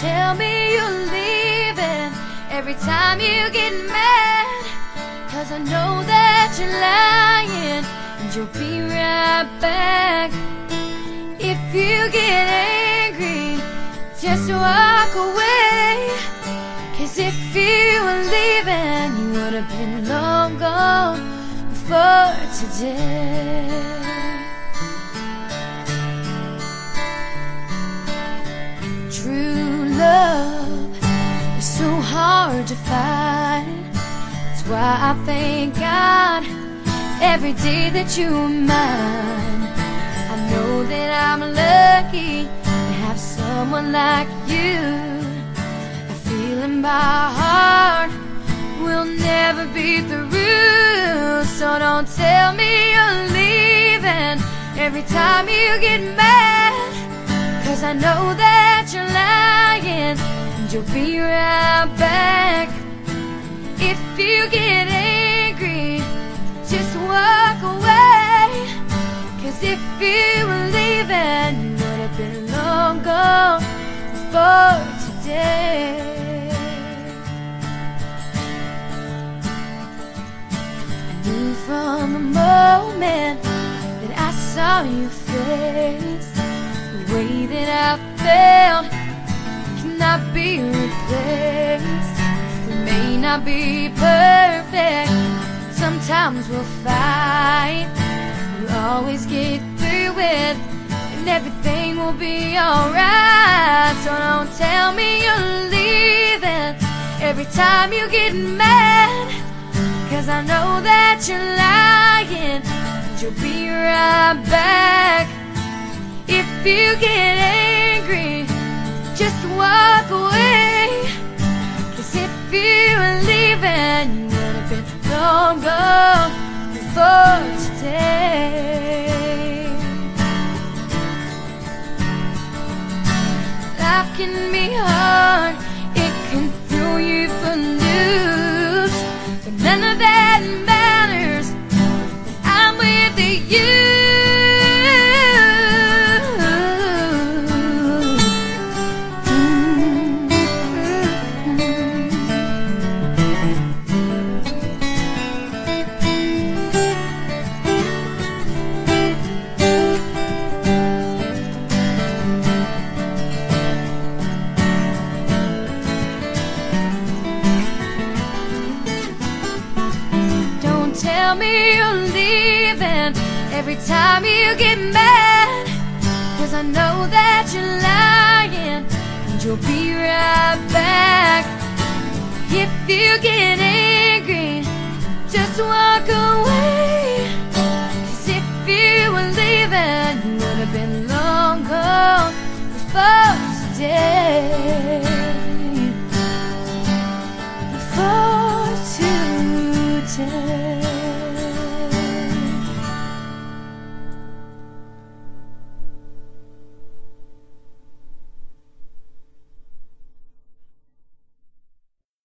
tell me you're leaving every time you get mad. Cause I know that you're lying and you'll be right back. If you get angry, just walk away. Cause if you were leaving, you would have been long gone before today. To find. That's why I thank God every day that you're mine. I know that I'm lucky to have someone like you. I feel in my heart we'll never be through. So don't tell me you're leaving every time you get mad. Cause I know that you're lying and you'll be right back. If you get angry, just walk away. Cause if you were leaving, you would have been long gone before today. I knew from the moment that I saw your face, not be perfect, sometimes we'll fight. We'll always get through it, and everything will be alright. So don't tell me you're leaving every time you get mad. Cause I know that you're lying, and you'll be right back. If you get angry, just walk away. Before today. Life can be hard, it can throw you for loops, but none of that matters. I'm with you. Tell me you're leaving every time you get mad. Cause I know that you're lying and you'll be right back. If you get angry, just walk away. Cause if you were leaving, you would have been long gone before today. Before today.